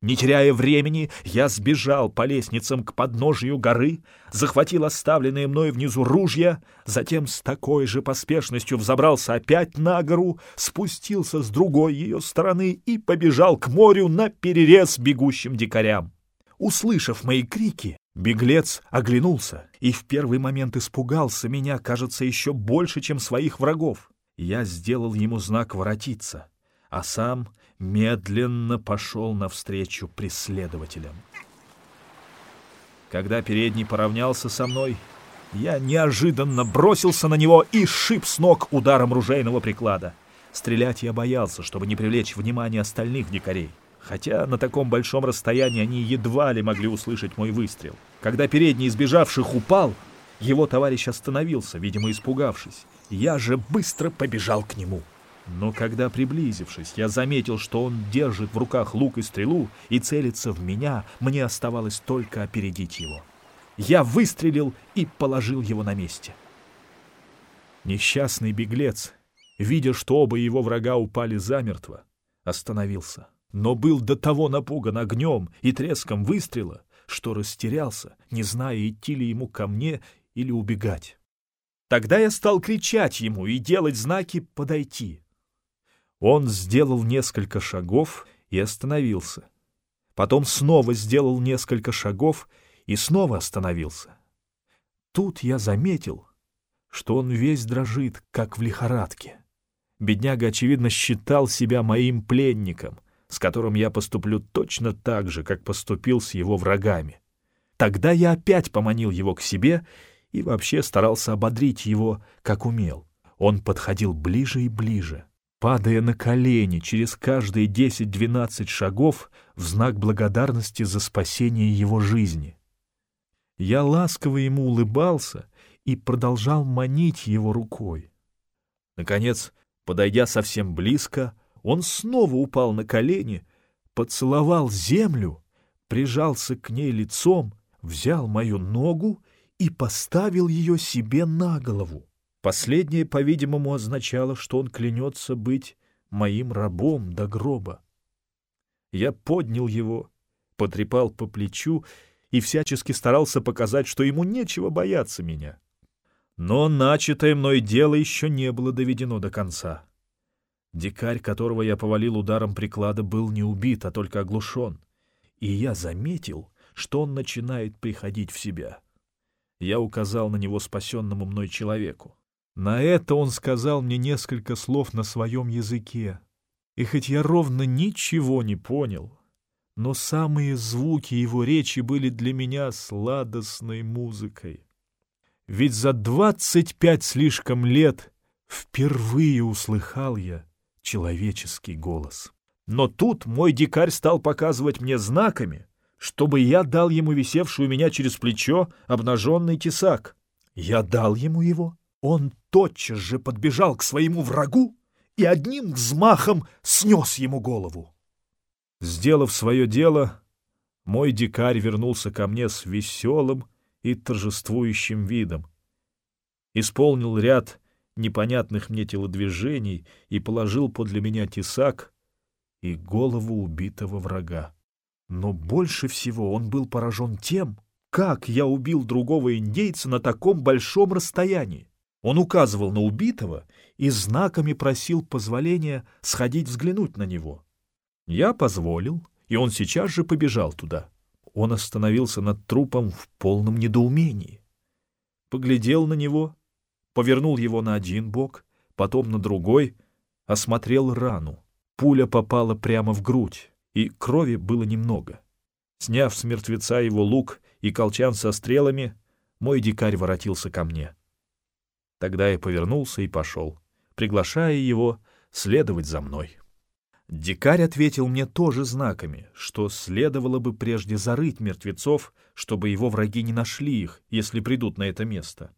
Не теряя времени, я сбежал по лестницам к подножию горы, захватил оставленные мной внизу ружья, затем с такой же поспешностью взобрался опять на гору, спустился с другой ее стороны и побежал к морю на перерез бегущим дикарям. Услышав мои крики, беглец оглянулся и в первый момент испугался меня, кажется, еще больше, чем своих врагов. Я сделал ему знак воротиться, а сам медленно пошел навстречу преследователям. Когда передний поравнялся со мной, я неожиданно бросился на него и шип с ног ударом ружейного приклада. Стрелять я боялся, чтобы не привлечь внимание остальных дикарей. Хотя на таком большом расстоянии они едва ли могли услышать мой выстрел. Когда передний из бежавших упал, его товарищ остановился, видимо, испугавшись. Я же быстро побежал к нему. Но когда, приблизившись, я заметил, что он держит в руках лук и стрелу и целится в меня, мне оставалось только опередить его. Я выстрелил и положил его на месте. Несчастный беглец, видя, что оба его врага упали замертво, остановился, но был до того напуган огнем и треском выстрела, что растерялся, не зная, идти ли ему ко мне или убегать. Тогда я стал кричать ему и делать знаки «подойти». Он сделал несколько шагов и остановился. Потом снова сделал несколько шагов и снова остановился. Тут я заметил, что он весь дрожит, как в лихорадке. Бедняга, очевидно, считал себя моим пленником, с которым я поступлю точно так же, как поступил с его врагами. Тогда я опять поманил его к себе и вообще старался ободрить его, как умел. Он подходил ближе и ближе падая на колени через каждые 10-12 шагов в знак благодарности за спасение его жизни. Я ласково ему улыбался и продолжал манить его рукой. Наконец, подойдя совсем близко, он снова упал на колени, поцеловал землю, прижался к ней лицом, взял мою ногу и поставил ее себе на голову. Последнее, по-видимому, означало, что он клянется быть моим рабом до гроба. Я поднял его, потрепал по плечу и всячески старался показать, что ему нечего бояться меня. Но начатое мной дело еще не было доведено до конца. Дикарь, которого я повалил ударом приклада, был не убит, а только оглушен. И я заметил, что он начинает приходить в себя. Я указал на него спасенному мной человеку. На это он сказал мне несколько слов на своем языке. И хоть я ровно ничего не понял, но самые звуки его речи были для меня сладостной музыкой. Ведь за двадцать пять слишком лет впервые услыхал я человеческий голос. Но тут мой дикарь стал показывать мне знаками, чтобы я дал ему висевший у меня через плечо обнаженный тесак. Я дал ему его, он тотчас же подбежал к своему врагу и одним взмахом снес ему голову. Сделав свое дело, мой дикарь вернулся ко мне с веселым и торжествующим видом. Исполнил ряд непонятных мне телодвижений и положил подле меня тесак и голову убитого врага. Но больше всего он был поражен тем, как я убил другого индейца на таком большом расстоянии. Он указывал на убитого и знаками просил позволения сходить взглянуть на него. Я позволил, и он сейчас же побежал туда. Он остановился над трупом в полном недоумении. Поглядел на него, повернул его на один бок, потом на другой, осмотрел рану. Пуля попала прямо в грудь, и крови было немного. Сняв с мертвеца его лук и колчан со стрелами, мой дикарь воротился ко мне. Тогда я повернулся и пошел, приглашая его следовать за мной. Дикарь ответил мне тоже знаками, что следовало бы прежде зарыть мертвецов, чтобы его враги не нашли их, если придут на это место.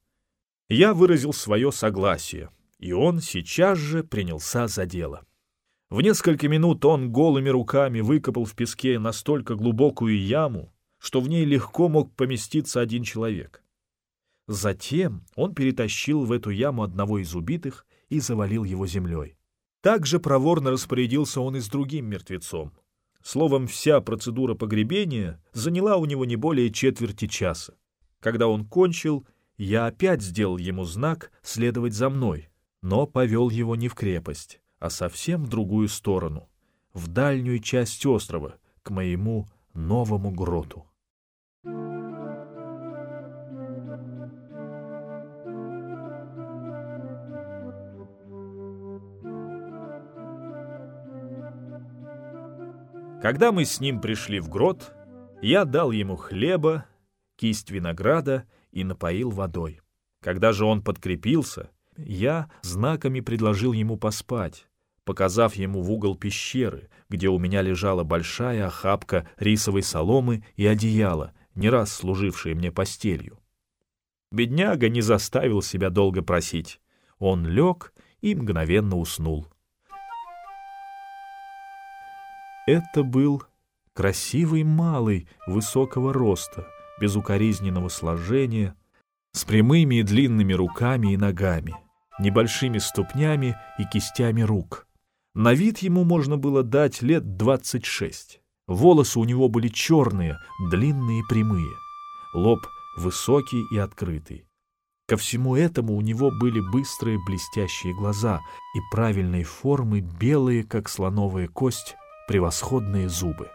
Я выразил свое согласие, и он сейчас же принялся за дело. В несколько минут он голыми руками выкопал в песке настолько глубокую яму, что в ней легко мог поместиться один человек. Затем он перетащил в эту яму одного из убитых и завалил его землей. Также проворно распорядился он и с другим мертвецом. Словом, вся процедура погребения заняла у него не более четверти часа. Когда он кончил, я опять сделал ему знак следовать за мной, но повел его не в крепость, а совсем в другую сторону, в дальнюю часть острова, к моему новому гроту. Когда мы с ним пришли в грот, я дал ему хлеба, кисть винограда и напоил водой. Когда же он подкрепился, я знаками предложил ему поспать, показав ему в угол пещеры, где у меня лежала большая охапка рисовой соломы и одеяла, не раз служившие мне постелью. Бедняга не заставил себя долго просить. Он лег и мгновенно уснул. Это был красивый малый высокого роста, безукоризненного сложения, с прямыми и длинными руками и ногами, небольшими ступнями и кистями рук. На вид ему можно было дать лет двадцать шесть. Волосы у него были черные, длинные и прямые, лоб высокий и открытый. Ко всему этому у него были быстрые блестящие глаза и правильной формы белые, как слоновая кость, превосходные зубы.